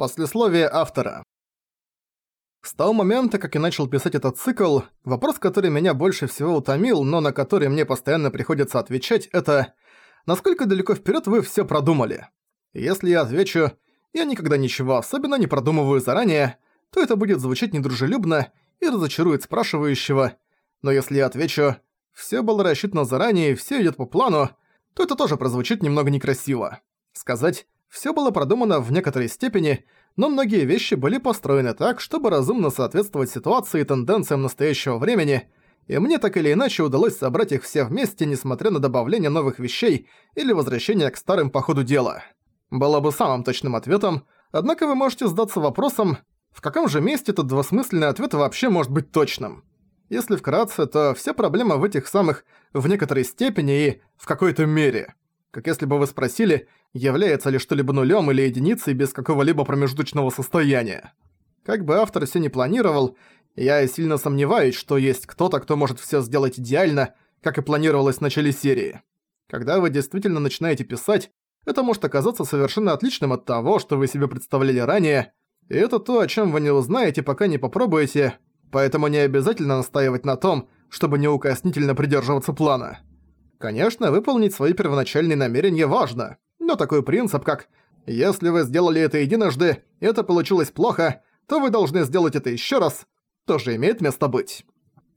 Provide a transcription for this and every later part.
Послесловие автора. С того момента, как я начал писать этот цикл, вопрос, который меня больше всего утомил, но на который мне постоянно приходится отвечать, это «Насколько далеко вперед вы все продумали?» Если я отвечу «Я никогда ничего особенно не продумываю заранее», то это будет звучать недружелюбно и разочарует спрашивающего, но если я отвечу «Все было рассчитано заранее все идет по плану», то это тоже прозвучит немного некрасиво. Сказать «все было продумано в некоторой степени», но многие вещи были построены так, чтобы разумно соответствовать ситуации и тенденциям настоящего времени, и мне так или иначе удалось собрать их все вместе, несмотря на добавление новых вещей или возвращение к старым по ходу дела. Было бы самым точным ответом, однако вы можете задаться вопросом, в каком же месте этот двусмысленный ответ вообще может быть точным? Если вкратце, то вся проблема в этих самых «в некоторой степени» и «в какой-то мере». Как если бы вы спросили, является ли что-либо нулем или единицей без какого-либо промежуточного состояния. Как бы автор все не планировал, я сильно сомневаюсь, что есть кто-то, кто может все сделать идеально, как и планировалось в начале серии. Когда вы действительно начинаете писать, это может оказаться совершенно отличным от того, что вы себе представляли ранее, и это то, о чем вы не узнаете, пока не попробуете, поэтому не обязательно настаивать на том, чтобы неукоснительно придерживаться плана. Конечно, выполнить свои первоначальные намерения важно, но такой принцип, как «если вы сделали это единожды, это получилось плохо, то вы должны сделать это еще раз», тоже имеет место быть.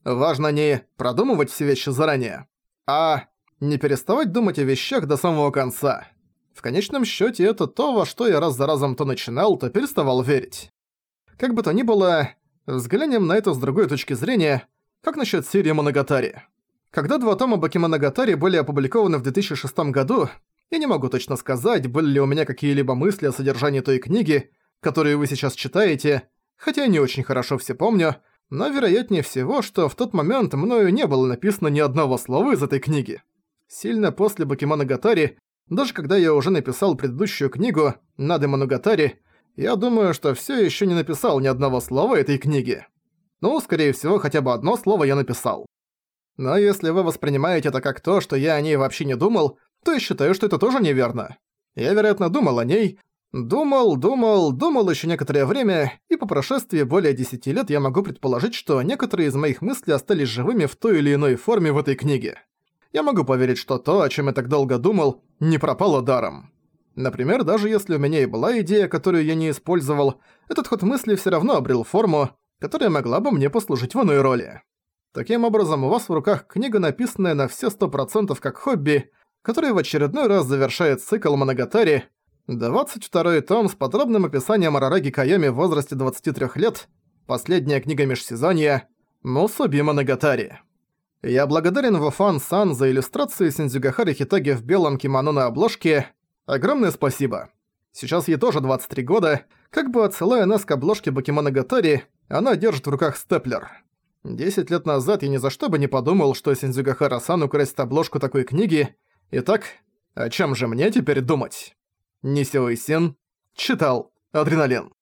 Важно не продумывать все вещи заранее, а не переставать думать о вещах до самого конца. В конечном счете это то, во что я раз за разом то начинал, то переставал верить. Как бы то ни было, взглянем на это с другой точки зрения, как насчет серии Моногатари. Когда два тома Бакимоногатари были опубликованы в 2006 году, я не могу точно сказать, были ли у меня какие-либо мысли о содержании той книги, которую вы сейчас читаете, хотя я не очень хорошо все помню, но вероятнее всего, что в тот момент мною не было написано ни одного слова из этой книги. Сильно после Бакимоногатари, даже когда я уже написал предыдущую книгу «Нады Моногатари», я думаю, что все еще не написал ни одного слова этой книги. Ну, скорее всего, хотя бы одно слово я написал. Но если вы воспринимаете это как то, что я о ней вообще не думал, то я считаю, что это тоже неверно. Я, вероятно, думал о ней. Думал, думал, думал еще некоторое время, и по прошествии более десяти лет я могу предположить, что некоторые из моих мыслей остались живыми в той или иной форме в этой книге. Я могу поверить, что то, о чем я так долго думал, не пропало даром. Например, даже если у меня и была идея, которую я не использовал, этот ход мысли все равно обрел форму, которая могла бы мне послужить в иной роли. Таким образом, у вас в руках книга, написанная на все сто процентов как хобби, которая в очередной раз завершает цикл Моногатари, 22 том с подробным описанием Арараги Кайоми в возрасте 23 лет, последняя книга межсезонья Мусуби Моногатари. Я благодарен Вафан Сан за иллюстрации Синдзюгахари Хитаги в белом кимоно на обложке. Огромное спасибо. Сейчас ей тоже 23 года. Как бы отсылая нас к обложке Бакимоногатари, она держит в руках степлер. Десять лет назад я ни за что бы не подумал, что Синдзюгахара-сан украсит обложку такой книги. Итак, о чем же мне теперь думать? Нисио Син читал «Адреналин».